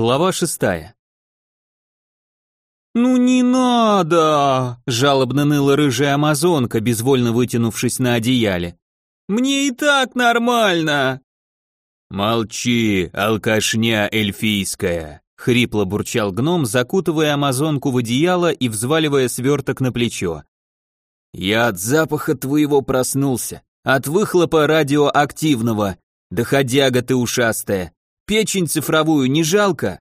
Глава шестая. «Ну не надо!» – жалобно ныла рыжая амазонка, безвольно вытянувшись на одеяле. «Мне и так нормально!» «Молчи, алкашня эльфийская!» — хрипло бурчал гном, закутывая амазонку в одеяло и взваливая сверток на плечо. «Я от запаха твоего проснулся, от выхлопа радиоактивного. Доходяга ты ушастая. Печень цифровую не жалко?»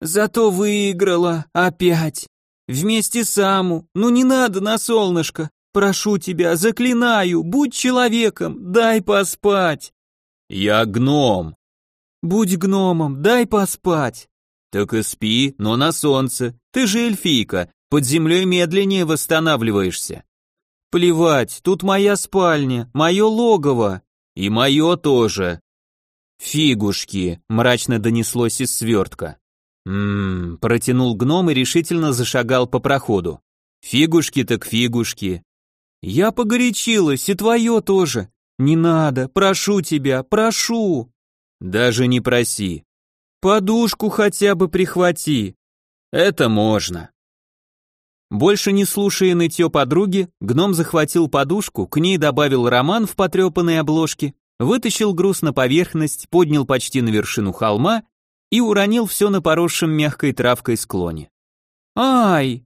«Зато выиграла, опять. Вместе с Аму. Ну не надо на солнышко. Прошу тебя, заклинаю, будь человеком, дай поспать». «Я гном». «Будь гномом, дай поспать». «Так и спи, но на солнце. Ты же эльфийка, под землей медленнее восстанавливаешься». «Плевать, тут моя спальня, мое логово». «И мое тоже». «Фигушки», — мрачно донеслось из свертка. «Ммм», — протянул гном и решительно зашагал по проходу. «Фигушки так фигушки». «Я погорячилась, и твое тоже. Не надо, прошу тебя, прошу». «Даже не проси». «Подушку хотя бы прихвати». «Это можно». Больше не слушая нытье подруги, гном захватил подушку, к ней добавил роман в потрепанной обложке, вытащил груз на поверхность, поднял почти на вершину холма и уронил все на поросшем мягкой травкой склоне. «Ай!»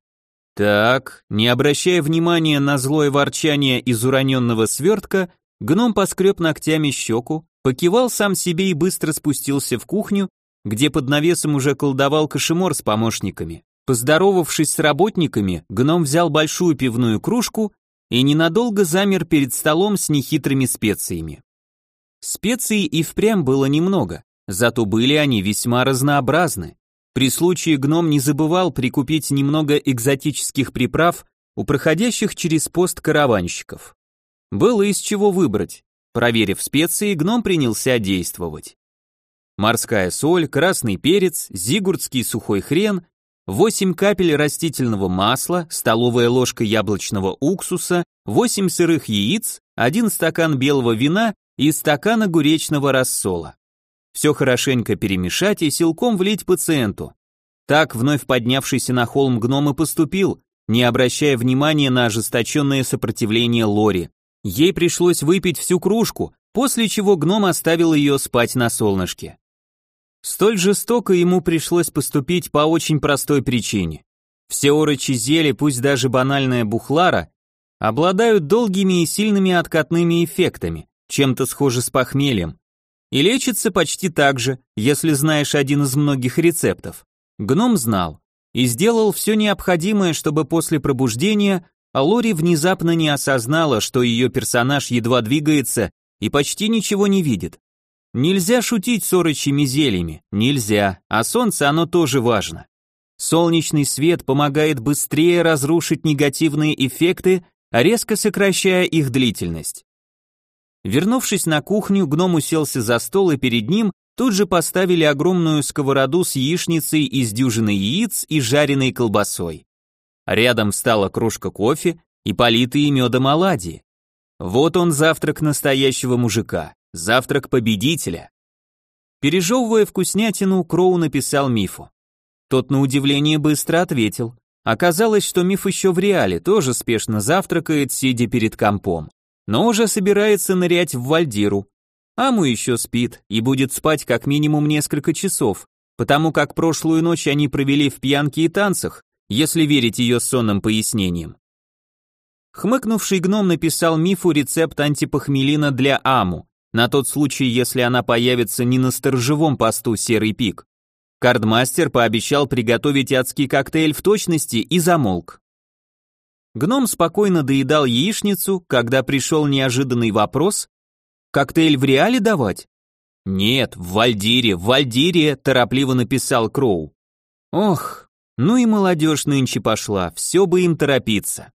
Так, не обращая внимания на злое ворчание из уроненного свертка, гном поскреб ногтями щеку, покивал сам себе и быстро спустился в кухню, где под навесом уже колдовал кошемор с помощниками. Поздоровавшись с работниками, гном взял большую пивную кружку и ненадолго замер перед столом с нехитрыми специями. Специй и впрямь было немного, зато были они весьма разнообразны. При случае гном не забывал прикупить немного экзотических приправ у проходящих через пост караванщиков. Было из чего выбрать. Проверив специи, гном принялся действовать. Морская соль, красный перец, зигурдский сухой хрен, 8 капель растительного масла, столовая ложка яблочного уксуса, 8 сырых яиц, 1 стакан белого вина и стакан огуречного рассола. Все хорошенько перемешать и силком влить пациенту. Так вновь поднявшийся на холм гном и поступил, не обращая внимания на ожесточенное сопротивление Лори. Ей пришлось выпить всю кружку, после чего гном оставил ее спать на солнышке. Столь жестоко ему пришлось поступить по очень простой причине. Все орочи зелья, пусть даже банальная бухлара, обладают долгими и сильными откатными эффектами, чем-то схожи с похмельем, и лечится почти так же, если знаешь один из многих рецептов. Гном знал и сделал все необходимое, чтобы после пробуждения Алори внезапно не осознала, что ее персонаж едва двигается и почти ничего не видит. Нельзя шутить с орочими зельями, нельзя, а солнце оно тоже важно. Солнечный свет помогает быстрее разрушить негативные эффекты, резко сокращая их длительность. Вернувшись на кухню, гном уселся за стол, и перед ним тут же поставили огромную сковороду с яичницей из дюжины яиц и жареной колбасой. Рядом встала кружка кофе и политые медом оладьи. Вот он завтрак настоящего мужика, завтрак победителя. Пережевывая вкуснятину, Кроу написал Мифу. Тот на удивление быстро ответил. Оказалось, что Миф еще в реале тоже спешно завтракает, сидя перед компом но уже собирается нырять в Вальдиру. Аму еще спит и будет спать как минимум несколько часов, потому как прошлую ночь они провели в пьянке и танцах, если верить ее сонным пояснениям. Хмыкнувший гном написал мифу рецепт антипохмелина для Аму, на тот случай, если она появится не на сторожевом посту Серый Пик. Кардмастер пообещал приготовить адский коктейль в точности и замолк. Гном спокойно доедал яичницу, когда пришел неожиданный вопрос. «Коктейль в реале давать?» «Нет, в Вальдире, в Вальдире», торопливо написал Кроу. «Ох, ну и молодежь нынче пошла, все бы им торопиться».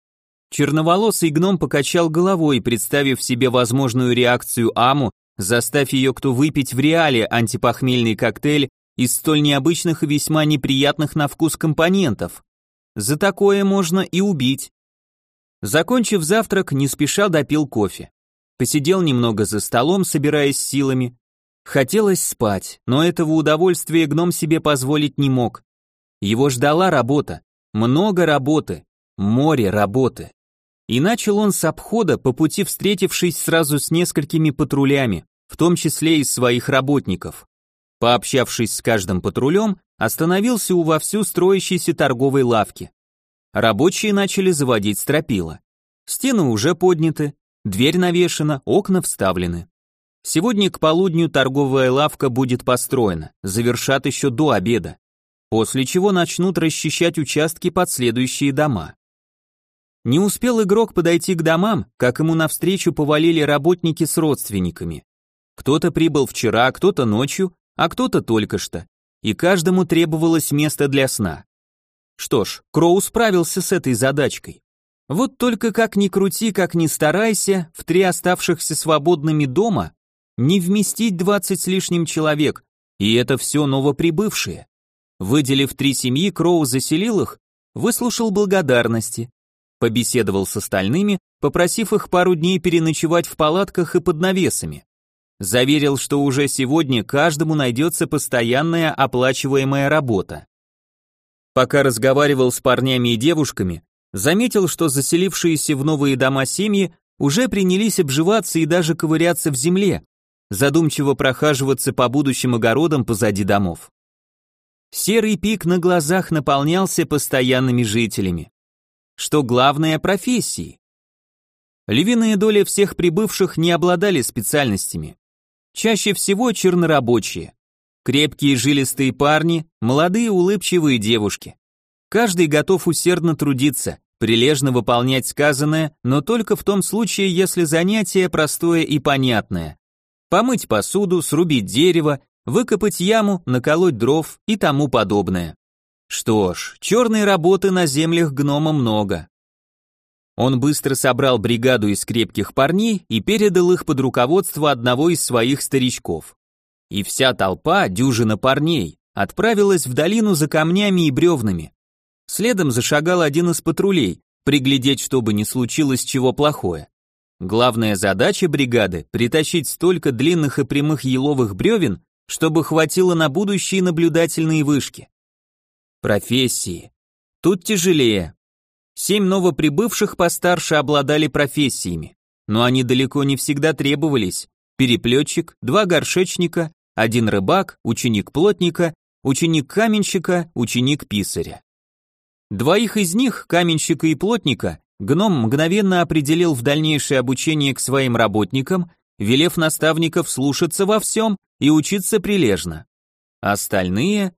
Черноволосый гном покачал головой, представив себе возможную реакцию Аму, заставь ее кто выпить в реале антипохмельный коктейль из столь необычных и весьма неприятных на вкус компонентов. За такое можно и убить. Закончив завтрак, не спеша допил кофе. Посидел немного за столом, собираясь силами. Хотелось спать, но этого удовольствия гном себе позволить не мог. Его ждала работа, много работы, море работы. И начал он с обхода, по пути встретившись сразу с несколькими патрулями, в том числе из своих работников. Пообщавшись с каждым патрулем, остановился у вовсю строящейся торговой лавки. Рабочие начали заводить стропила. Стены уже подняты, дверь навешена, окна вставлены. Сегодня к полудню торговая лавка будет построена, завершат еще до обеда, после чего начнут расчищать участки под следующие дома. Не успел игрок подойти к домам, как ему навстречу повалили работники с родственниками. Кто-то прибыл вчера, кто-то ночью, а кто-то только что, и каждому требовалось место для сна. Что ж, Кроу справился с этой задачкой. Вот только как ни крути, как ни старайся, в три оставшихся свободными дома не вместить двадцать с лишним человек, и это все новоприбывшие. Выделив три семьи, Кроу заселил их, выслушал благодарности, побеседовал с остальными, попросив их пару дней переночевать в палатках и под навесами. Заверил, что уже сегодня каждому найдется постоянная оплачиваемая работа. Пока разговаривал с парнями и девушками, заметил, что заселившиеся в новые дома семьи уже принялись обживаться и даже ковыряться в земле, задумчиво прохаживаться по будущим огородам позади домов. Серый пик на глазах наполнялся постоянными жителями. Что главное профессии. Львиная доля всех прибывших не обладали специальностями. Чаще всего чернорабочие. Крепкие жилистые парни, молодые улыбчивые девушки. Каждый готов усердно трудиться, прилежно выполнять сказанное, но только в том случае, если занятие простое и понятное. Помыть посуду, срубить дерево, выкопать яму, наколоть дров и тому подобное. Что ж, черной работы на землях гнома много. Он быстро собрал бригаду из крепких парней и передал их под руководство одного из своих старичков. И вся толпа, дюжина парней, отправилась в долину за камнями и бревнами. Следом зашагал один из патрулей, приглядеть, чтобы не случилось чего плохое. Главная задача бригады – притащить столько длинных и прямых еловых бревен, чтобы хватило на будущие наблюдательные вышки. Профессии. Тут тяжелее, Семь новоприбывших постарше обладали профессиями, но они далеко не всегда требовались. Переплетчик, два горшечника, один рыбак, ученик плотника, ученик каменщика, ученик писаря. Двоих из них, каменщика и плотника, гном мгновенно определил в дальнейшее обучение к своим работникам, велев наставников слушаться во всем и учиться прилежно. Остальные...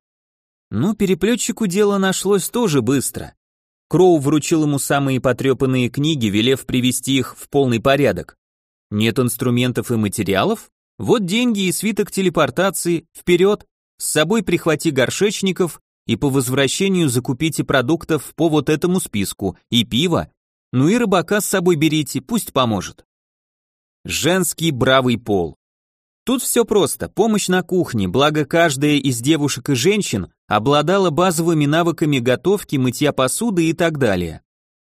Ну, переплетчику дело нашлось тоже быстро. Кроу вручил ему самые потрепанные книги, велев привести их в полный порядок. Нет инструментов и материалов? Вот деньги и свиток телепортации, вперед, с собой прихвати горшечников и по возвращению закупите продуктов по вот этому списку, и пиво, ну и рыбака с собой берите, пусть поможет. Женский бравый пол. Тут все просто, помощь на кухне, благо каждая из девушек и женщин обладала базовыми навыками готовки, мытья посуды и так далее.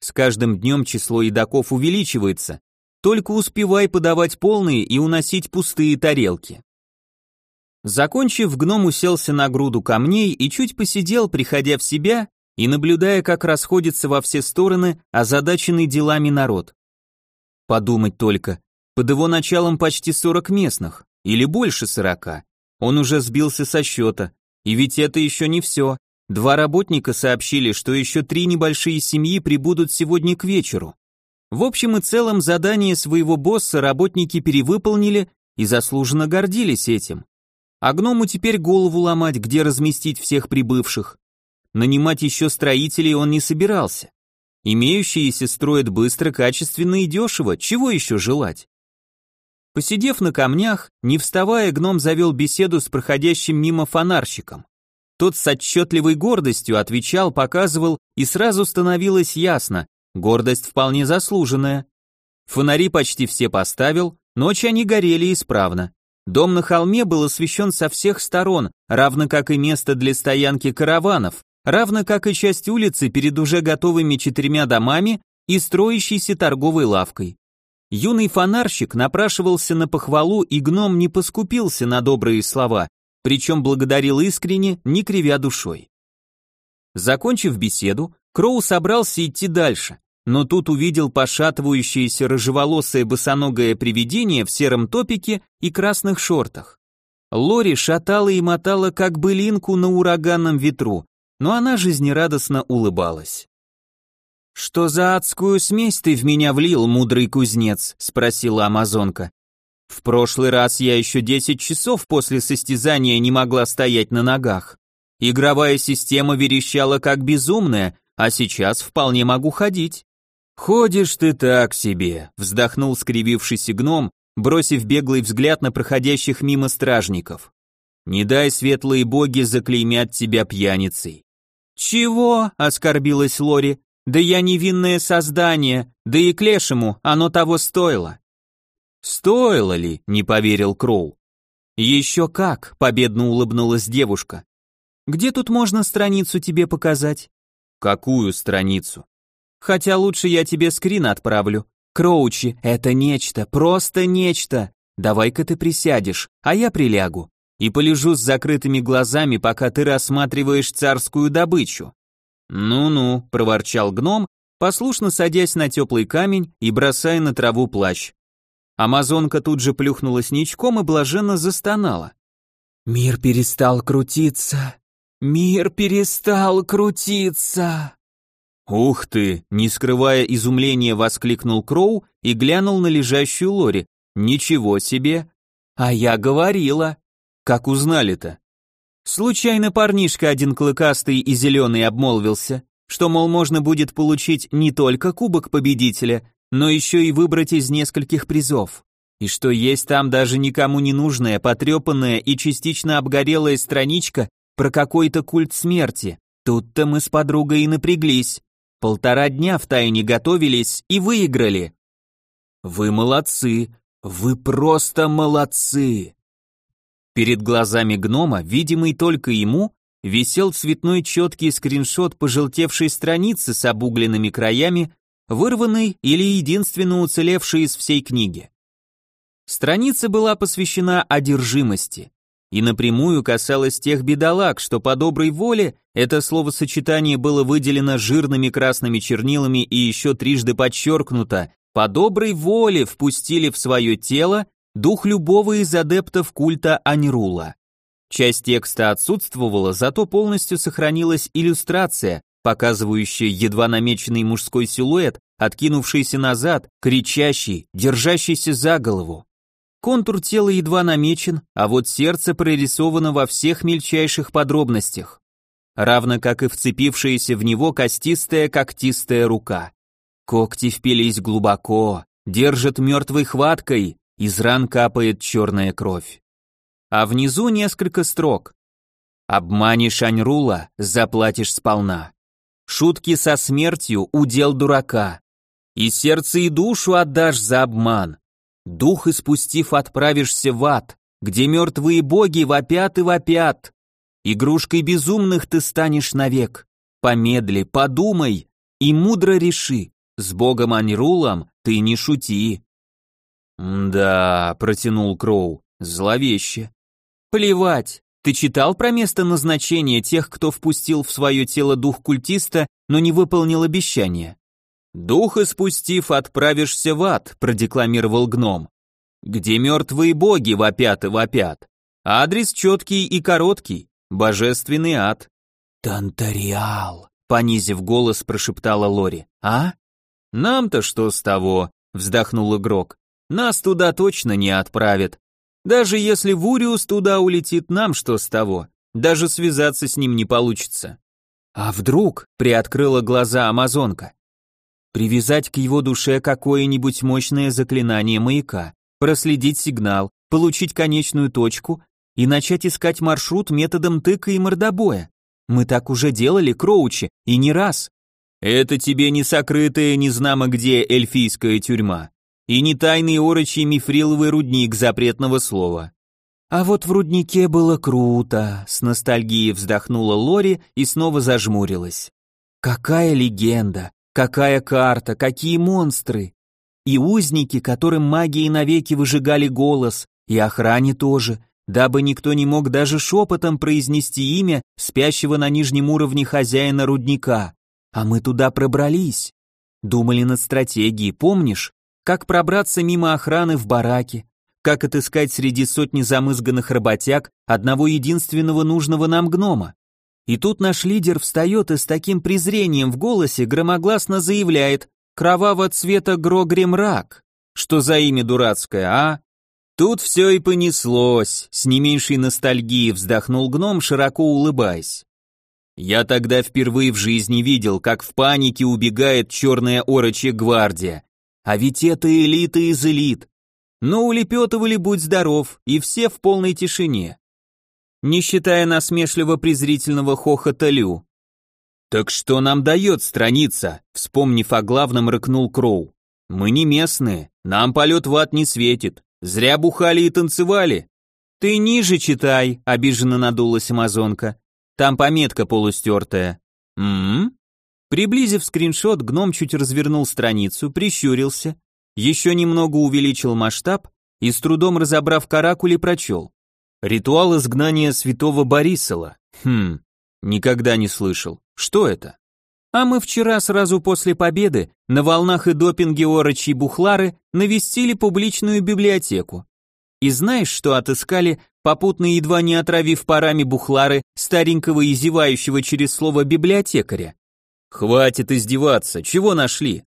С каждым днем число едоков увеличивается, только успевай подавать полные и уносить пустые тарелки. Закончив, гном уселся на груду камней и чуть посидел, приходя в себя и наблюдая, как расходится во все стороны озадаченный делами народ. Подумать только, под его началом почти 40 местных или больше сорока. Он уже сбился со счета, и ведь это еще не все. Два работника сообщили, что еще три небольшие семьи прибудут сегодня к вечеру. В общем и целом задание своего босса работники перевыполнили и заслуженно гордились этим. А гному теперь голову ломать, где разместить всех прибывших. Нанимать еще строителей он не собирался. Имеющиеся строят быстро, качественно и дешево, чего еще желать? Посидев на камнях, не вставая, гном завел беседу с проходящим мимо фонарщиком. Тот с отчетливой гордостью отвечал, показывал, и сразу становилось ясно, гордость вполне заслуженная. Фонари почти все поставил, ночь они горели исправно. Дом на холме был освещен со всех сторон, равно как и место для стоянки караванов, равно как и часть улицы перед уже готовыми четырьмя домами и строящейся торговой лавкой. Юный фонарщик напрашивался на похвалу, и гном не поскупился на добрые слова, причем благодарил искренне, не кривя душой. Закончив беседу, Кроу собрался идти дальше, но тут увидел пошатывающееся рыжеволосое босоногое привидение в сером топике и красных шортах. Лори шатала и мотала, как былинку на ураганном ветру, но она жизнерадостно улыбалась. «Что за адскую смесь ты в меня влил, мудрый кузнец?» — спросила амазонка. «В прошлый раз я еще десять часов после состязания не могла стоять на ногах. Игровая система верещала как безумная, а сейчас вполне могу ходить». «Ходишь ты так себе», — вздохнул скривившийся гном, бросив беглый взгляд на проходящих мимо стражников. «Не дай светлые боги заклеймят тебя пьяницей». «Чего?» — оскорбилась Лори. Да я невинное создание, да и к лешему оно того стоило. Стоило ли, не поверил Кроу. Еще как, победно улыбнулась девушка. Где тут можно страницу тебе показать? Какую страницу? Хотя лучше я тебе скрин отправлю. Кроучи, это нечто, просто нечто. Давай-ка ты присядешь, а я прилягу. И полежу с закрытыми глазами, пока ты рассматриваешь царскую добычу. «Ну-ну», — проворчал гном, послушно садясь на теплый камень и бросая на траву плащ. Амазонка тут же плюхнулась ничком и блаженно застонала. «Мир перестал крутиться! Мир перестал крутиться!» «Ух ты!» — не скрывая изумления, воскликнул Кроу и глянул на лежащую Лори. «Ничего себе!» «А я говорила!» «Как узнали-то?» Случайно парнишка один клыкастый и зеленый обмолвился, что, мол, можно будет получить не только кубок победителя, но еще и выбрать из нескольких призов. И что есть там даже никому не нужная, потрепанная и частично обгорелая страничка про какой-то культ смерти. Тут-то мы с подругой и напряглись. Полтора дня в тайне готовились и выиграли. Вы молодцы, вы просто молодцы. Перед глазами гнома, видимый только ему, висел цветной четкий скриншот пожелтевшей страницы с обугленными краями, вырванной или единственно уцелевшей из всей книги. Страница была посвящена одержимости и напрямую касалась тех бедолаг, что по доброй воле это словосочетание было выделено жирными красными чернилами и еще трижды подчеркнуто, по доброй воле впустили в свое тело дух любого из адептов культа Аньрула. Часть текста отсутствовала, зато полностью сохранилась иллюстрация, показывающая едва намеченный мужской силуэт, откинувшийся назад, кричащий, держащийся за голову. Контур тела едва намечен, а вот сердце прорисовано во всех мельчайших подробностях, равно как и вцепившаяся в него костистая когтистая рука. Когти впились глубоко, держат мертвой хваткой, из ран капает черная кровь. А внизу несколько строк. Обманешь Аньрула, заплатишь сполна. Шутки со смертью – удел дурака. И сердце и душу отдашь за обман. Дух испустив, отправишься в ад, где мертвые боги вопят и вопят. Игрушкой безумных ты станешь навек. Помедли, подумай и мудро реши. С богом Аньрулом ты не шути. «Да», — протянул Кроу, — «зловеще». «Плевать. Ты читал про место назначения тех, кто впустил в свое тело дух культиста, но не выполнил обещание?» «Дух испустив, отправишься в ад», — продекламировал гном. «Где мертвые боги вопят и вопят. Адрес четкий и короткий. Божественный ад». «Тантариал», — понизив голос, прошептала Лори. «А?» «Нам-то что с того?» — вздохнул игрок. Нас туда точно не отправят. Даже если Вуриус туда улетит, нам что с того? Даже связаться с ним не получится. А вдруг, приоткрыла глаза амазонка, привязать к его душе какое-нибудь мощное заклинание маяка, проследить сигнал, получить конечную точку и начать искать маршрут методом тыка и мордобоя. Мы так уже делали, Кроучи, и не раз. Это тебе не сокрытая незнамо где эльфийская тюрьма и не тайный орочий мифриловый рудник запретного слова. А вот в руднике было круто, с ностальгией вздохнула Лори и снова зажмурилась. Какая легенда, какая карта, какие монстры. и узники, которым магии навеки выжигали голос, и охране тоже, дабы никто не мог даже шепотом произнести имя спящего на нижнем уровне хозяина рудника. А мы туда пробрались. Думали над стратегией, помнишь? Как пробраться мимо охраны в бараке, как отыскать среди сотни замызганных работяг одного единственного нужного нам гнома. И тут наш лидер встает и с таким презрением в голосе громогласно заявляет «Кроваво цвета Грогремрак». Что за имя дурацкое, а? Тут все и понеслось, с не меньшей ностальгией вздохнул гном, широко улыбаясь. Я тогда впервые в жизни видел, как в панике убегает черная орочья гвардия. А ведь это элита из элит. Но улепетывали, будь здоров, и все в полной тишине. Не считая насмешливо-презрительного хохота Лю. «Так что нам дает страница?» Вспомнив о главном, рыкнул Кроу. «Мы не местные, нам полет в ад не светит. Зря бухали и танцевали. Ты ниже читай, обиженно надулась амазонка. Там пометка полустертая. М, Приблизив скриншот, гном чуть развернул страницу, прищурился, еще немного увеличил масштаб и с трудом разобрав каракули прочел. Ритуал изгнания святого Борисова. Хм, никогда не слышал. Что это? А мы вчера сразу после победы на волнах и допинге Орочи Бухлары навестили публичную библиотеку. И знаешь, что отыскали, попутно едва не отравив парами Бухлары старенького и зевающего через слово библиотекаря? Хватит издеваться, чего нашли?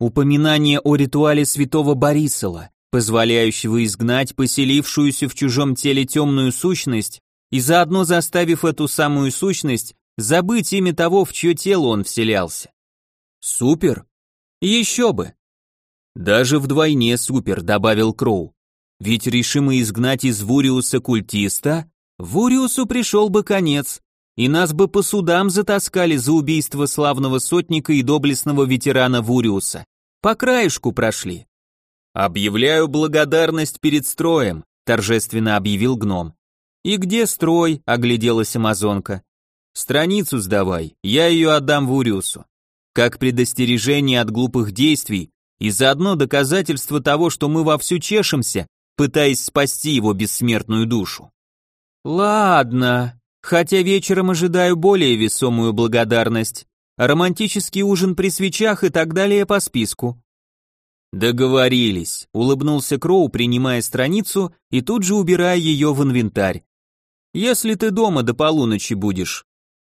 Упоминание о ритуале святого Борисова, позволяющего изгнать поселившуюся в чужом теле темную сущность и заодно заставив эту самую сущность забыть имя того, в чье тело он вселялся. Супер? Еще бы. Даже вдвойне супер, добавил Кроу. Ведь решимо изгнать из Вуриуса культиста, Вуриусу пришел бы конец, и нас бы по судам затаскали за убийство славного сотника и доблестного ветерана Вуриуса. По краешку прошли. «Объявляю благодарность перед строем», торжественно объявил гном. «И где строй?» — огляделась амазонка. Страницу сдавай, я ее отдам Вуриусу. Как предостережение от глупых действий и заодно доказательство того, что мы вовсю чешемся, пытаясь спасти его бессмертную душу. Ладно, хотя вечером ожидаю более весомую благодарность. Романтический ужин при свечах и так далее по списку. Договорились, улыбнулся Кроу, принимая страницу и тут же убирая ее в инвентарь. Если ты дома до полуночи будешь,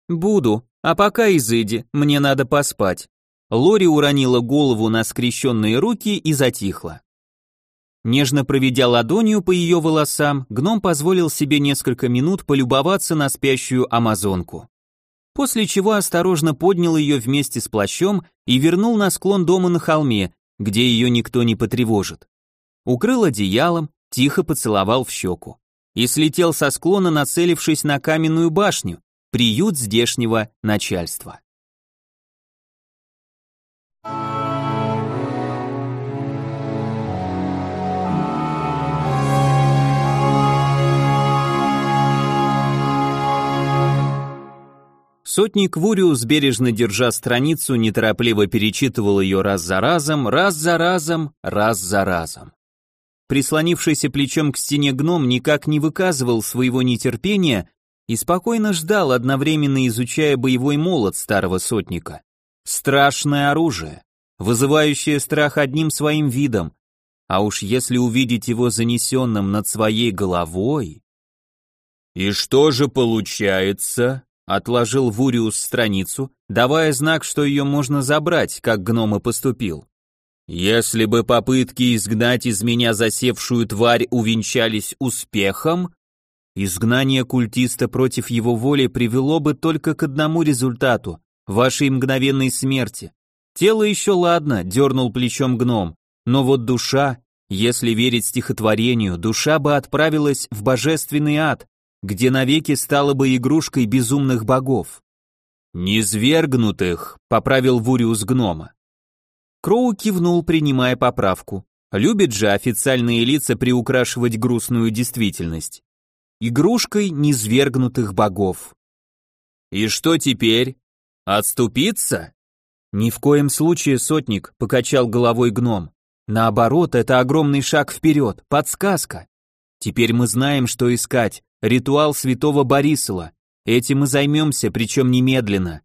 «Буду, а пока изыди, мне надо поспать». Лори уронила голову на скрещенные руки и затихла. Нежно проведя ладонью по ее волосам, гном позволил себе несколько минут полюбоваться на спящую амазонку. После чего осторожно поднял ее вместе с плащом и вернул на склон дома на холме, где ее никто не потревожит. Укрыл одеялом, тихо поцеловал в щеку. И слетел со склона, нацелившись на каменную башню, приют здешнего начальства. Сотник Вуриус, бережно держа страницу, неторопливо перечитывал ее раз за разом, раз за разом, раз за разом. Прислонившийся плечом к стене гном никак не выказывал своего нетерпения и спокойно ждал, одновременно изучая боевой молот старого сотника. Страшное оружие, вызывающее страх одним своим видом, а уж если увидеть его занесенным над своей головой... «И что же получается?» — отложил Вуриус страницу, давая знак, что ее можно забрать, как гном и поступил. «Если бы попытки изгнать из меня засевшую тварь увенчались успехом, Изгнание культиста против его воли привело бы только к одному результату – вашей мгновенной смерти. Тело еще ладно, дернул плечом гном, но вот душа, если верить стихотворению, душа бы отправилась в божественный ад, где навеки стала бы игрушкой безумных богов. «Низвергнутых», — поправил Вуриус гнома. Кроу кивнул, принимая поправку. Любит же официальные лица приукрашивать грустную действительность игрушкой низвергнутых богов. И что теперь? Отступиться? Ни в коем случае, сотник, покачал головой гном. Наоборот, это огромный шаг вперед, подсказка. Теперь мы знаем, что искать. Ритуал святого Борисова. Этим мы займемся, причем немедленно.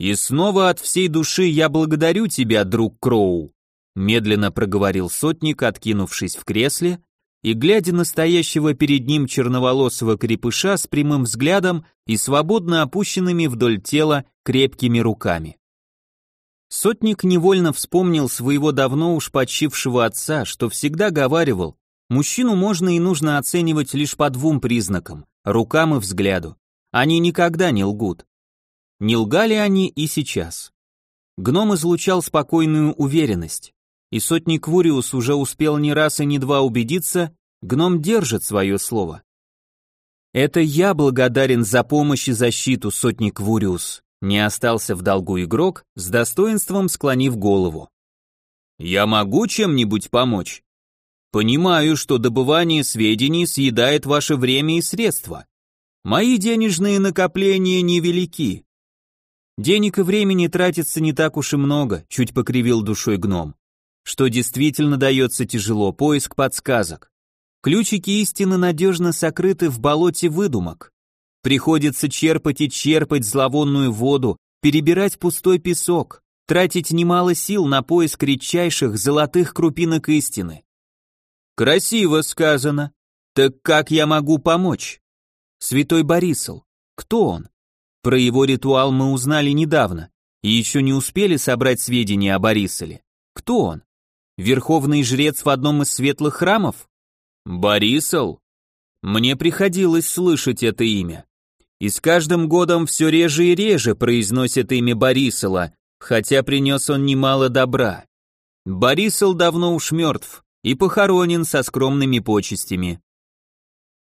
И снова от всей души я благодарю тебя, друг Кроу, медленно проговорил сотник, откинувшись в кресле и глядя на стоящего перед ним черноволосого крепыша с прямым взглядом и свободно опущенными вдоль тела крепкими руками. Сотник невольно вспомнил своего давно уж почившего отца, что всегда говаривал, мужчину можно и нужно оценивать лишь по двум признакам – рукам и взгляду. Они никогда не лгут. Не лгали они и сейчас. Гном излучал спокойную уверенность и сотник Вуриус уже успел не раз и не два убедиться, гном держит свое слово. Это я благодарен за помощь и защиту, сотник Вуриус. Не остался в долгу игрок, с достоинством склонив голову. Я могу чем-нибудь помочь? Понимаю, что добывание сведений съедает ваше время и средства. Мои денежные накопления невелики. Денег и времени тратится не так уж и много, чуть покривил душой гном. Что действительно дается тяжело, поиск подсказок. Ключики истины надежно сокрыты в болоте выдумок. Приходится черпать и черпать зловонную воду, перебирать пустой песок, тратить немало сил на поиск редчайших золотых крупинок истины. Красиво сказано. Так как я могу помочь? Святой Борисл. Кто он? Про его ритуал мы узнали недавно и еще не успели собрать сведения о Борисоле. Кто он? Верховный жрец в одном из светлых храмов? Борисов? Мне приходилось слышать это имя. И с каждым годом все реже и реже произносят имя Борисова, хотя принес он немало добра. Борисов давно уж мертв и похоронен со скромными почестями.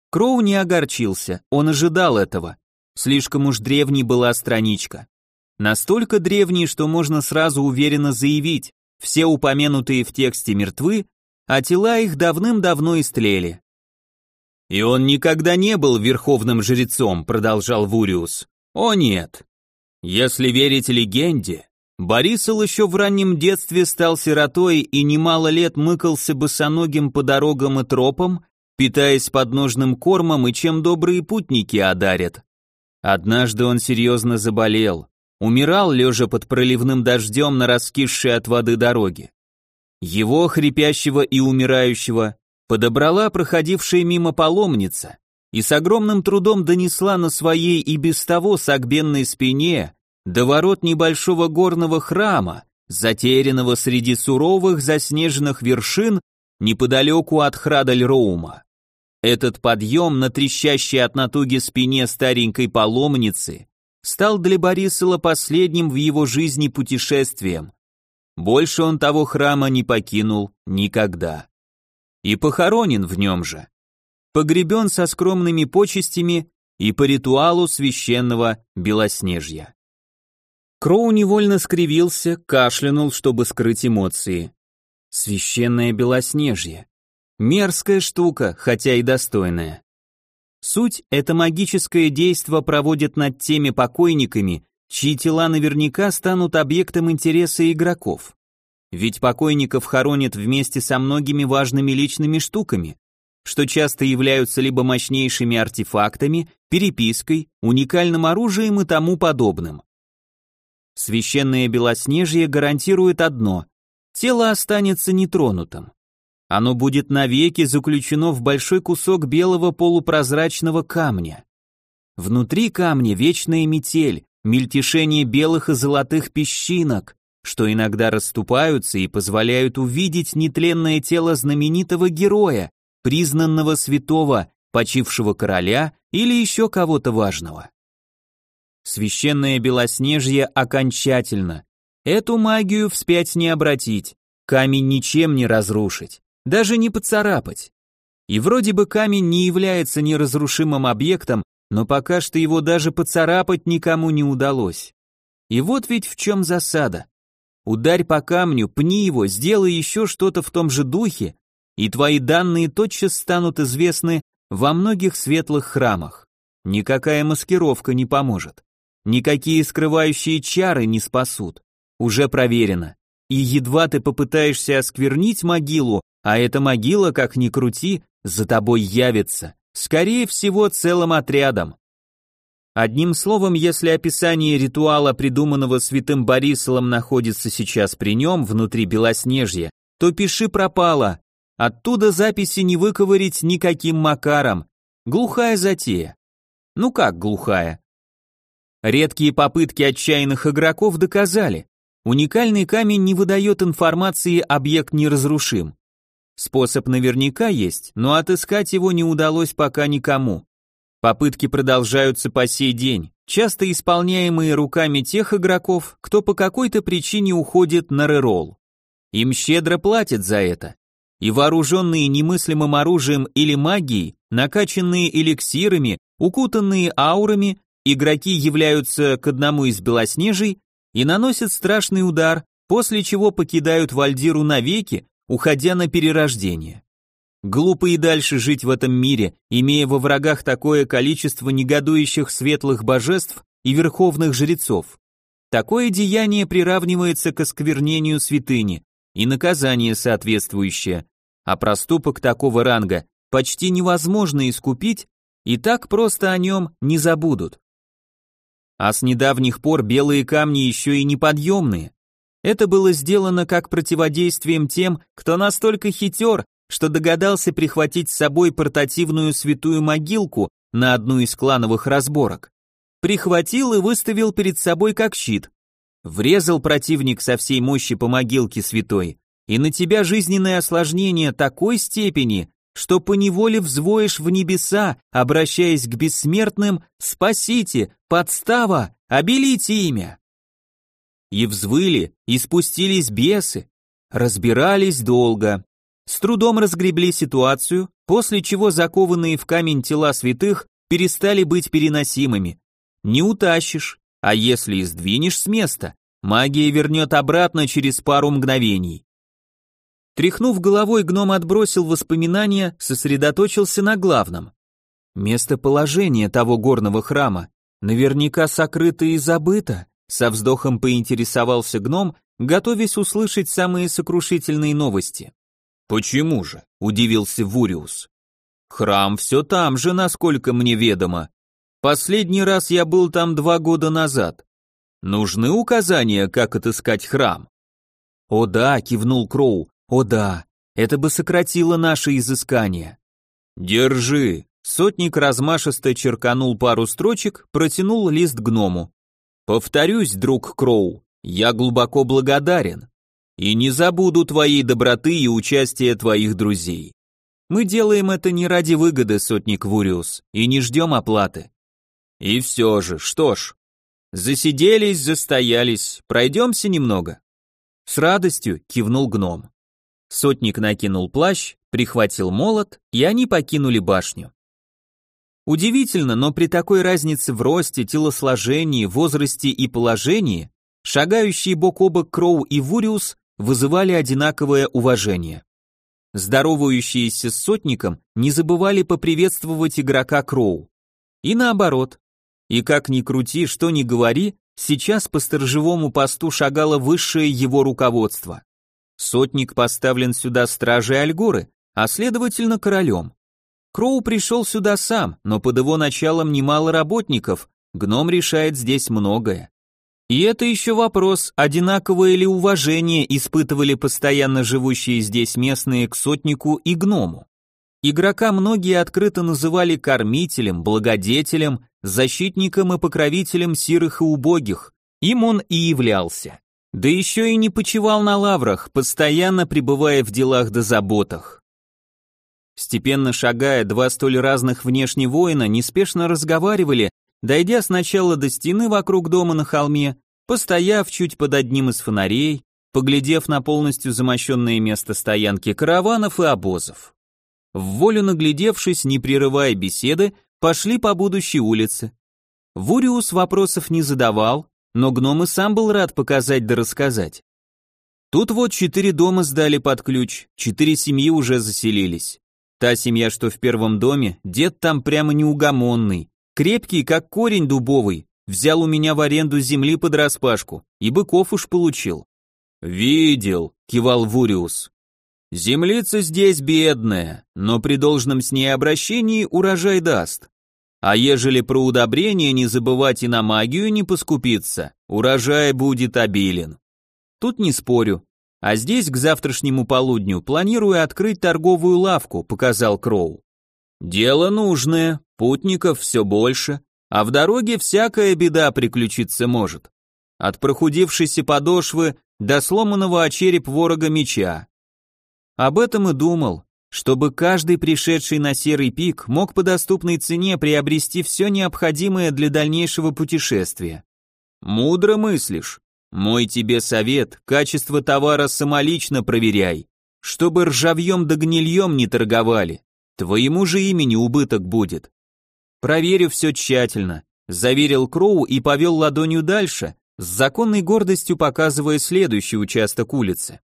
Кроу не огорчился, он ожидал этого. Слишком уж древней была страничка. Настолько древней, что можно сразу уверенно заявить, все упомянутые в тексте мертвы, а тела их давным-давно истлели. «И он никогда не был верховным жрецом», — продолжал Вуриус. «О нет. Если верить легенде, Борисов еще в раннем детстве стал сиротой и немало лет мыкался босоногим по дорогам и тропам, питаясь подножным кормом и чем добрые путники одарят. Однажды он серьезно заболел, умирал лежа под проливным дождем на раскисшей от воды дороге. Его, хрипящего и умирающего, подобрала проходившая мимо паломница и с огромным трудом донесла на своей и без того согбенной спине до ворот небольшого горного храма, затерянного среди суровых заснеженных вершин неподалеку от Храдаль-Роума. Этот подъем на трещащей от натуги спине старенькой паломницы стал для Борисова последним в его жизни путешествием. Больше он того храма не покинул никогда. И похоронен в нем же. Погребен со скромными почестями и по ритуалу священного Белоснежья. Кроу невольно скривился, кашлянул, чтобы скрыть эмоции. Священное Белоснежье. Мерзкая штука, хотя и достойная. Суть – это магическое действо проводят над теми покойниками, чьи тела наверняка станут объектом интереса игроков. Ведь покойников хоронят вместе со многими важными личными штуками, что часто являются либо мощнейшими артефактами, перепиской, уникальным оружием и тому подобным. Священное белоснежье гарантирует одно – тело останется нетронутым. Оно будет навеки заключено в большой кусок белого полупрозрачного камня. Внутри камня вечная метель, мельтешение белых и золотых песчинок, что иногда расступаются и позволяют увидеть нетленное тело знаменитого героя, признанного святого, почившего короля или еще кого-то важного. Священное белоснежье окончательно. Эту магию вспять не обратить, камень ничем не разрушить даже не поцарапать. И вроде бы камень не является неразрушимым объектом, но пока что его даже поцарапать никому не удалось. И вот ведь в чем засада. Ударь по камню, пни его, сделай еще что-то в том же духе, и твои данные тотчас станут известны во многих светлых храмах. Никакая маскировка не поможет. Никакие скрывающие чары не спасут. Уже проверено. и едва ты попытаешься осквернить могилу, а эта могила, как ни крути, за тобой явится, скорее всего целым отрядом. Одним словом, если описание ритуала, придуманного святым Борисовым, находится сейчас при нем, внутри Белоснежья, то пиши пропало. Оттуда записи не выковырить никаким макаром. Глухая затея. Ну как глухая? Редкие попытки отчаянных игроков доказали, уникальный камень не выдает информации объект неразрушим. Способ наверняка есть, но отыскать его не удалось пока никому. Попытки продолжаются по сей день, часто исполняемые руками тех игроков, кто по какой-то причине уходит на реролл. Им щедро платят за это. И вооруженные немыслимым оружием или магией, накачанные эликсирами, укутанные аурами, игроки являются к одному из белоснежий и наносят страшный удар, после чего покидают Вальдиру навеки, уходя на перерождение. Глупо и дальше жить в этом мире, имея во врагах такое количество негодующих светлых божеств и верховных жрецов. Такое деяние приравнивается к осквернению святыни, и наказание соответствующее, а проступок такого ранга почти невозможно искупить, и так просто о нем не забудут. А с недавних пор белые камни еще и неподъемные. Это было сделано как противодействием тем, кто настолько хитер, что догадался прихватить с собой портативную святую могилку на одну из клановых разборок. Прихватил и выставил перед собой как щит. Врезал противник со всей мощи по могилке святой, и на тебя жизненное осложнение такой степени, что поневоле взвоишь в небеса, обращаясь к бессмертным «Спасите! Подстава! Обелите имя!» И взвыли, и спустились бесы, разбирались долго, с трудом разгребли ситуацию, после чего закованные в камень тела святых перестали быть переносимыми. Не утащишь, а если и сдвинешь с места, магия вернет обратно через пару мгновений. Тряхнув головой, гном отбросил воспоминания, сосредоточился на главном. Местоположение того горного храма наверняка сокрыто и забыто, со вздохом поинтересовался гном, готовясь услышать самые сокрушительные новости. «Почему же?» – удивился Вуриус. «Храм все там же, насколько мне ведомо. Последний раз я был там два года назад. Нужны указания, как отыскать храм?» «О да», — кивнул Кроу, — «о да, это бы сократило наши изыскания». «Держи», — сотник размашисто черканул пару строчек, протянул лист гному. «Повторюсь, друг Кроу, я глубоко благодарен. И не забуду твоей доброты и участия твоих друзей. Мы делаем это не ради выгоды, сотник Вуриус, и не ждем оплаты. И все же, что ж, засиделись, застоялись, пройдемся немного. С радостью кивнул гном. Сотник накинул плащ, прихватил молот, и они покинули башню. Удивительно, но при такой разнице в росте, телосложении, возрасте и положении, шагающие бок о бок Кроу и Вуриус вызывали одинаковое уважение. Здоровающиеся с сотником не забывали поприветствовать игрока Кроу. И наоборот, и как ни крути, что ни говори, сейчас по сторожевому посту шагало высшее его руководство. Сотник поставлен сюда стражей Альгоры, а следовательно королем. Кроу пришел сюда сам, но под его началом немало работников, гном решает здесь многое. И это еще вопрос, одинаковое ли уважение испытывали постоянно живущие здесь местные к сотнику и гному. Игрока многие открыто называли кормителем, благодетелем, защитником и покровителем сирых и убогих. Им он и являлся. Да еще и не почивал на лаврах, постоянно пребывая в делах да заботах. Степенно шагая, два столь разных внешне воина неспешно разговаривали, дойдя сначала до стены вокруг дома на холме, постояв чуть под одним из фонарей, поглядев на полностью замощенное место стоянки караванов и обозов. В волю наглядевшись, не прерывая беседы, пошли по будущей улице. Вуриус вопросов не задавал, но гном и сам был рад показать да рассказать. Тут вот четыре дома сдали под ключ, четыре семьи уже заселились. Та семья, что в первом доме, дед там прямо неугомонный, крепкий, как корень дубовый, взял у меня в аренду земли под распашку, и быков уж получил. Видел, кивал Вуриус. Землица здесь бедная, но при должном с ней обращении урожай даст. А ежели про удобрение не забывать и на магию не поскупиться, урожай будет обилен. Тут не спорю. А здесь к завтрашнему полудню планирую открыть торговую лавку, показал Кроу. Дело нужное, путников все больше, а в дороге всякая беда приключиться может. От прохудившейся подошвы до сломанного о череп ворога меча. Об этом и думал, чтобы каждый пришедший на серый пик мог по доступной цене приобрести все необходимое для дальнейшего путешествия. Мудро мыслишь. Мой тебе совет, качество товара самолично проверяй, чтобы ржавьем да гнильем не торговали. Твоему же имени убыток будет. Проверю все тщательно, заверил Кроу и повел ладонью дальше, с законной гордостью показывая следующий участок улицы.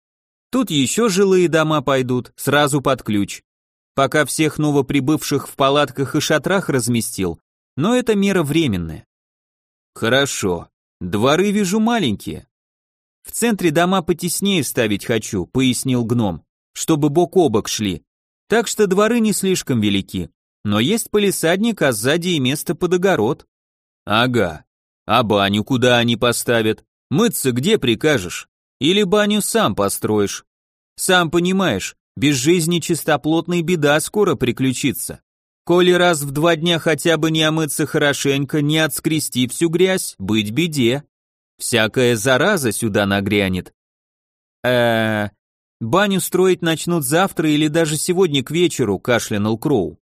Тут еще жилые дома пойдут, сразу под ключ. Пока всех новоприбывших в палатках и шатрах разместил, но это мера временная. Хорошо. Дворы вижу маленькие. В центре дома потеснее ставить хочу, пояснил гном, чтобы бок о бок шли. Так что дворы не слишком велики. Но есть полисадник, а сзади и место под огород. Ага. А баню куда они поставят? Мыться где прикажешь? Или баню сам построишь. Сам понимаешь, без жизни чистоплотной беда скоро приключится. Коли раз в два дня хотя бы не омыться хорошенько, не отскрести всю грязь, быть беде. Всякая зараза сюда нагрянет. э баню строить начнут завтра или даже сегодня к вечеру, кашлянул Кроу.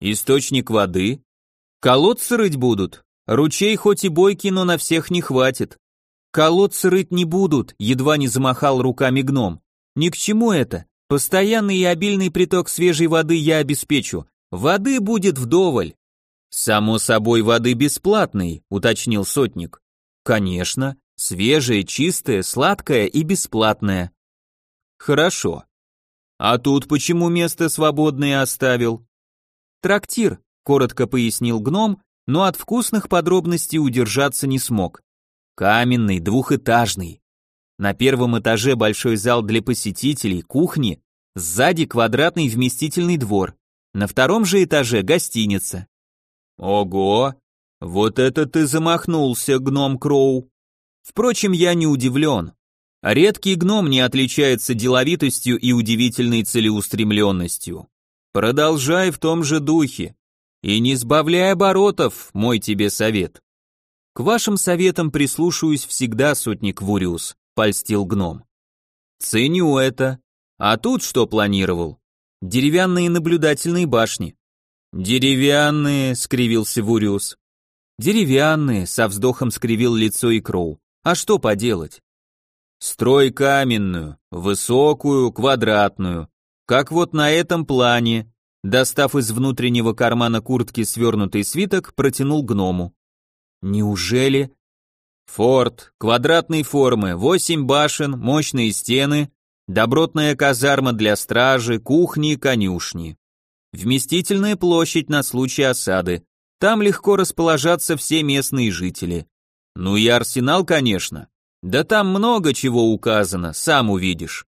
Источник воды? Колодцы рыть будут? Ручей хоть и бойкий, но на всех не хватит. Колодцы рыть не будут, едва не замахал руками гном. Ни к чему это. Постоянный и обильный приток свежей воды я обеспечу. Воды будет вдоволь. Само собой, воды бесплатной, уточнил сотник. Конечно, свежая, чистая, сладкая и бесплатная. Хорошо. А тут почему место свободное оставил? Трактир, коротко пояснил гном, но от вкусных подробностей удержаться не смог. Каменный, двухэтажный. На первом этаже большой зал для посетителей, кухни, сзади квадратный вместительный двор. На втором же этаже гостиница. Ого, вот это ты замахнулся, гном Кроу. Впрочем, я не удивлен. Редкий гном не отличается деловитостью и удивительной целеустремленностью. Продолжай в том же духе. И не сбавляй оборотов, мой тебе совет. К вашим советам прислушаюсь всегда, сотник Вуриус, польстил гном. Ценю это. А тут что планировал? Деревянные наблюдательные башни. Деревянные, скривился Вуриус. Деревянные, со вздохом скривил лицо и Кроу. А что поделать? Строй каменную, высокую, квадратную, как вот на этом плане. Достав из внутреннего кармана куртки свернутый свиток, протянул гному. Неужели? Форт, квадратной формы, восемь башен, мощные стены, добротная казарма для стражи, кухни и конюшни. Вместительная площадь на случай осады. Там легко расположатся все местные жители. Ну и арсенал, конечно. Да там много чего указано, сам увидишь.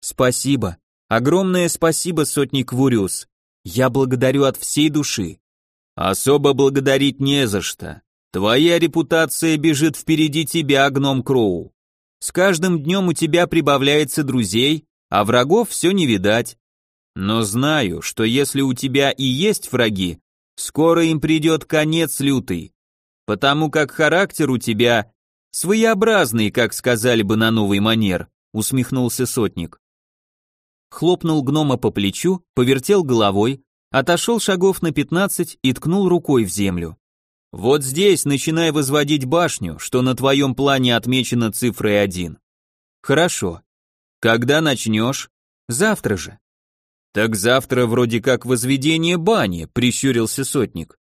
Спасибо. Огромное спасибо, сотник Вуриус. Я благодарю от всей души. Особо благодарить не за что. Твоя репутация бежит впереди тебя, гном Кроу. С каждым днем у тебя прибавляется друзей, а врагов все не видать. Но знаю, что если у тебя и есть враги, скоро им придет конец лютый, потому как характер у тебя своеобразный, как сказали бы на новый манер, усмехнулся сотник. Хлопнул гнома по плечу, повертел головой, отошел шагов на пятнадцать и ткнул рукой в землю. Вот здесь начинай возводить башню, что на твоем плане отмечено цифрой 1. Хорошо. Когда начнешь? Завтра же. Так завтра вроде как возведение бани, прищурился сотник.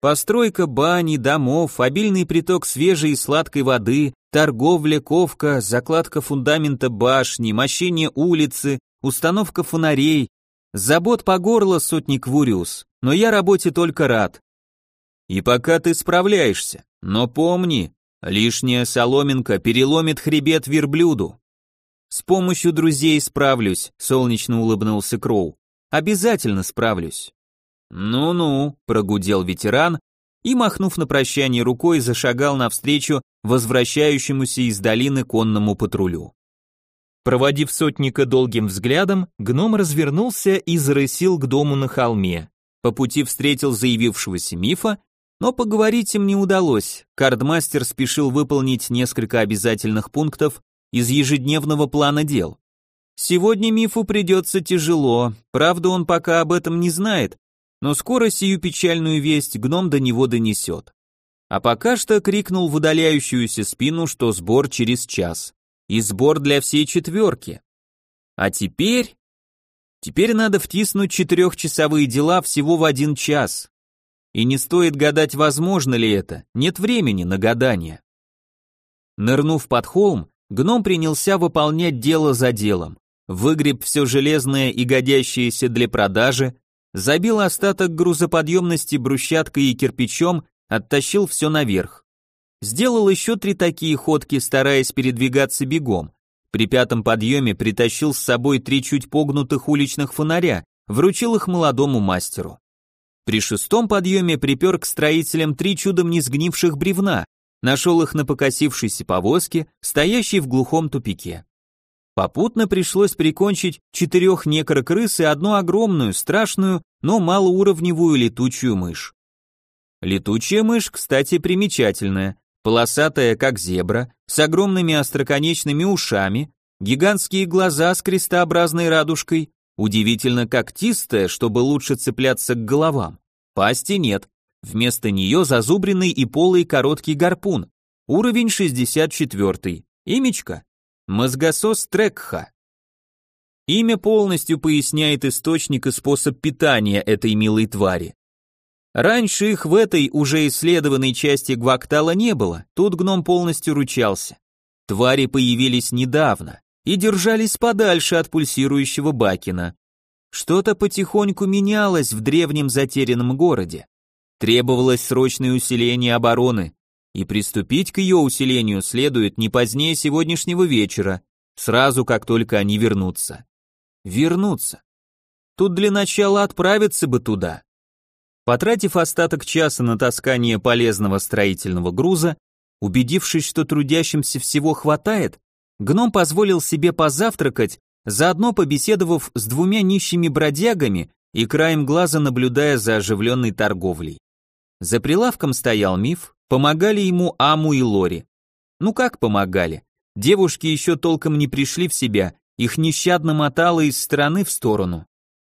Постройка бани, домов, обильный приток свежей и сладкой воды, торговля, ковка, закладка фундамента башни, мощение улицы, установка фонарей. Забот по горло, сотник Вуриус, но я работе только рад. И пока ты справляешься, но помни, лишняя соломинка переломит хребет верблюду. С помощью друзей справлюсь, солнечно улыбнулся Кроу. Обязательно справлюсь. Ну-ну, прогудел ветеран и, махнув на прощание рукой, зашагал навстречу возвращающемуся из долины конному патрулю. Проводив сотника долгим взглядом, гном развернулся и зарысил к дому на холме. По пути встретил заявившегося мифа, но поговорить им не удалось. Кардмастер спешил выполнить несколько обязательных пунктов из ежедневного плана дел. Сегодня мифу придется тяжело, правда он пока об этом не знает, но скоро сию печальную весть гном до него донесет. А пока что крикнул в удаляющуюся спину, что сбор через час. И сбор для всей четверки. А теперь... Теперь надо втиснуть четырехчасовые дела всего в один час. И не стоит гадать, возможно ли это, нет времени на гадание. Нырнув под холм, гном принялся выполнять дело за делом. Выгреб все железное и годящееся для продажи, забил остаток грузоподъемности брусчаткой и кирпичом, оттащил все наверх. Сделал еще три такие ходки, стараясь передвигаться бегом. При пятом подъеме притащил с собой три чуть погнутых уличных фонаря, вручил их молодому мастеру. При шестом подъеме припер к строителям три чудом не сгнивших бревна, нашел их на покосившейся повозке, стоящей в глухом тупике. Попутно пришлось прикончить четырех некрокрыс и одну огромную, страшную, но малоуровневую летучую мышь. Летучая мышь, кстати, примечательная, полосатая, как зебра, с огромными остроконечными ушами, гигантские глаза с крестообразной радужкой, удивительно когтистая, чтобы лучше цепляться к головам. Пасти нет, вместо нее зазубренный и полый короткий гарпун, уровень 64, имечко Мозгосос Трекха. Имя полностью поясняет источник и способ питания этой милой твари. Раньше их в этой уже исследованной части Гвактала не было, тут гном полностью ручался. Твари появились недавно и держались подальше от пульсирующего Бакина. Что-то потихоньку менялось в древнем затерянном городе. Требовалось срочное усиление обороны, и приступить к ее усилению следует не позднее сегодняшнего вечера, сразу как только они вернутся. Вернуться. Тут для начала отправиться бы туда. Потратив остаток часа на таскание полезного строительного груза, убедившись, что трудящимся всего хватает, гном позволил себе позавтракать, заодно побеседовав с двумя нищими бродягами и краем глаза наблюдая за оживленной торговлей. За прилавком стоял миф, Помогали ему Аму и Лори. Ну как помогали? Девушки еще толком не пришли в себя, их нещадно мотало из стороны в сторону.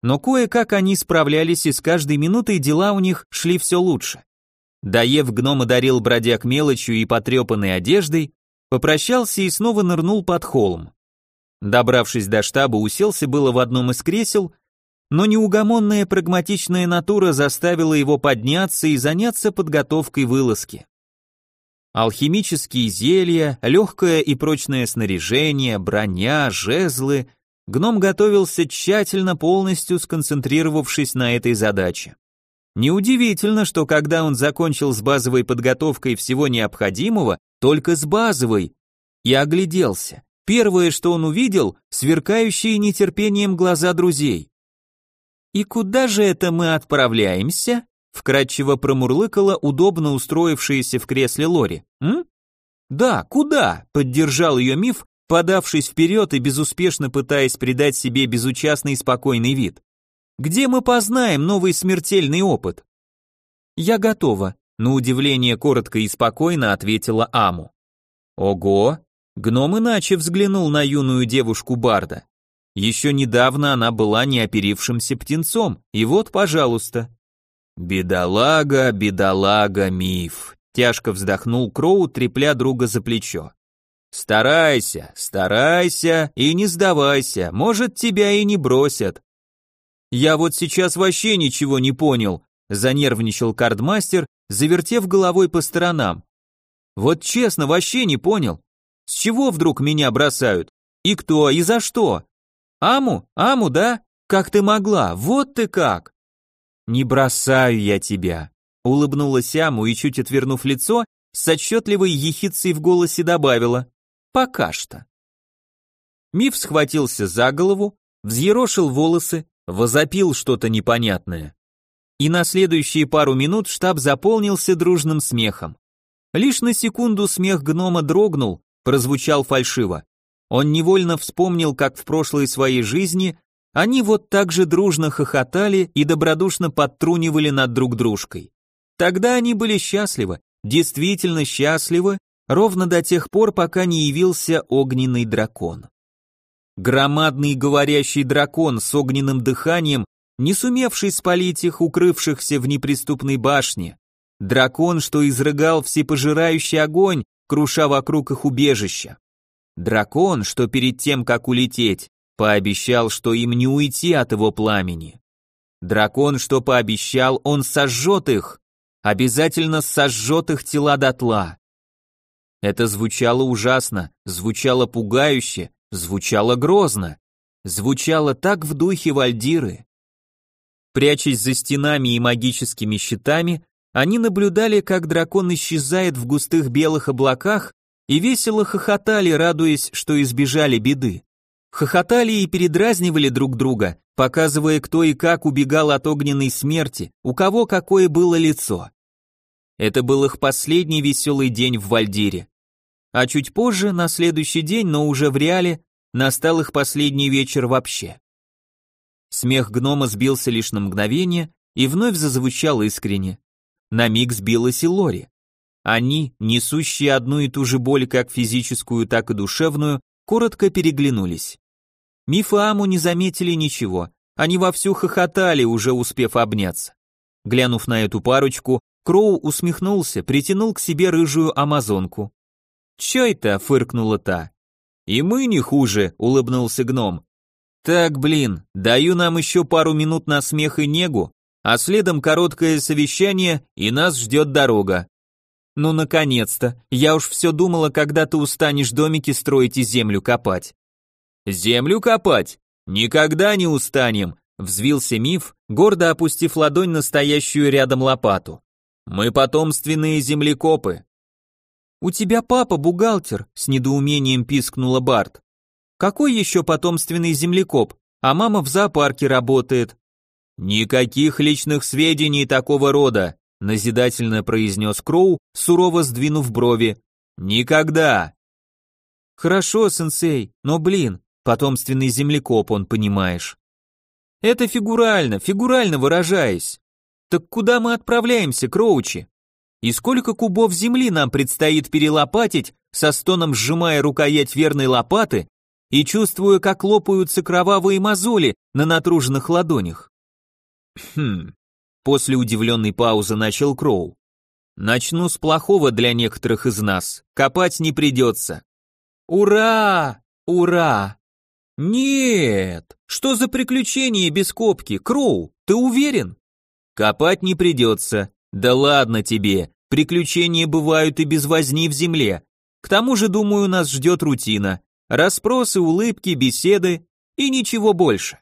Но кое-как они справлялись, и с каждой минутой дела у них шли все лучше. Доев, гном одарил бродяг мелочью и потрепанной одеждой, попрощался и снова нырнул под холм. Добравшись до штаба, уселся было в одном из кресел, но неугомонная прагматичная натура заставила его подняться и заняться подготовкой вылазки. Алхимические зелья, легкое и прочное снаряжение, броня, жезлы. Гном готовился тщательно, полностью сконцентрировавшись на этой задаче. Неудивительно, что когда он закончил с базовой подготовкой всего необходимого, только с базовой, и огляделся. Первое, что он увидел, сверкающие нетерпением глаза друзей. «И куда же это мы отправляемся?» вкратчиво промурлыкала удобно устроившаяся в кресле Лори. «М? Да, куда?» — поддержал ее миф, подавшись вперед и безуспешно пытаясь придать себе безучастный спокойный вид. «Где мы познаем новый смертельный опыт?» «Я готова», — на удивление коротко и спокойно ответила Аму. «Ого!» — гном иначе взглянул на юную девушку Барда. Еще недавно она была неоперившимся птенцом, и вот, пожалуйста. Бедолага, бедолага, миф. Тяжко вздохнул Кроу, трепля друга за плечо. Старайся, старайся и не сдавайся, может тебя и не бросят. Я вот сейчас вообще ничего не понял, занервничал кардмастер, завертев головой по сторонам. Вот честно, вообще не понял. С чего вдруг меня бросают? И кто, и за что? Аму, Аму, да? Как ты могла? Вот ты как!» «Не бросаю я тебя», — улыбнулась Аму и, чуть отвернув лицо, с отчетливой ехицей в голосе добавила «пока что». Миф схватился за голову, взъерошил волосы, возопил что-то непонятное. И на следующие пару минут штаб заполнился дружным смехом. Лишь на секунду смех гнома дрогнул, прозвучал фальшиво. Он невольно вспомнил, как в прошлой своей жизни они вот так же дружно хохотали и добродушно подтрунивали над друг дружкой. Тогда они были счастливы, действительно счастливы, ровно до тех пор, пока не явился огненный дракон. Громадный говорящий дракон с огненным дыханием, не сумевший спалить их укрывшихся в неприступной башне. Дракон, что изрыгал всепожирающий огонь, круша вокруг их убежища. Дракон, что перед тем, как улететь, пообещал, что им не уйти от его пламени. Дракон, что пообещал, он сожжет их, обязательно сожжет их тела дотла. Это звучало ужасно, звучало пугающе, звучало грозно, звучало так в духе Вальдиры. Прячась за стенами и магическими щитами, они наблюдали, как дракон исчезает в густых белых облаках и весело хохотали, радуясь, что избежали беды. Хохотали и передразнивали друг друга, показывая, кто и как убегал от огненной смерти, у кого какое было лицо. Это был их последний веселый день в Вальдире. А чуть позже, на следующий день, но уже в реале, настал их последний вечер вообще. Смех гнома сбился лишь на мгновение и вновь зазвучал искренне. На миг сбилась и Лори. Они, несущие одну и ту же боль как физическую, так и душевную, коротко переглянулись. Миф и Аму не заметили ничего, они вовсю хохотали, уже успев обняться. Глянув на эту парочку, Кроу усмехнулся, притянул к себе рыжую амазонку. «Чё это?» — фыркнула та. «И мы не хуже», — улыбнулся гном. «Так, блин, даю нам еще пару минут на смех и негу, а следом короткое совещание, и нас ждет дорога. Ну, наконец-то. Я уж все думала, когда ты устанешь домики строить и землю копать. Землю копать? Никогда не устанем, взвился миф, гордо опустив ладонь на стоящую рядом лопату. Мы потомственные землекопы. У тебя папа бухгалтер, с недоумением пискнула Барт. Какой еще потомственный землекоп? А мама в зоопарке работает. Никаких личных сведений такого рода, назидательно произнес Кроу, сурово сдвинув брови. Никогда. Хорошо, сенсей, но блин, потомственный землекоп, он понимаешь. Это фигурально, фигурально выражаясь. Так куда мы отправляемся, Кроучи? И сколько кубов земли нам предстоит перелопатить, со стоном сжимая рукоять верной лопаты и чувствуя, как лопаются кровавые мозоли на натруженных ладонях? Хм, После удивленной паузы начал Кроу. Начну с плохого для некоторых из нас. Копать не придется. Ура! Ура! Нет! Что за приключение без копки, Кроу? Ты уверен? Копать не придется. Да ладно тебе. Приключения бывают и без возни в земле. К тому же, думаю, нас ждет рутина. Расспросы, улыбки, беседы и ничего больше.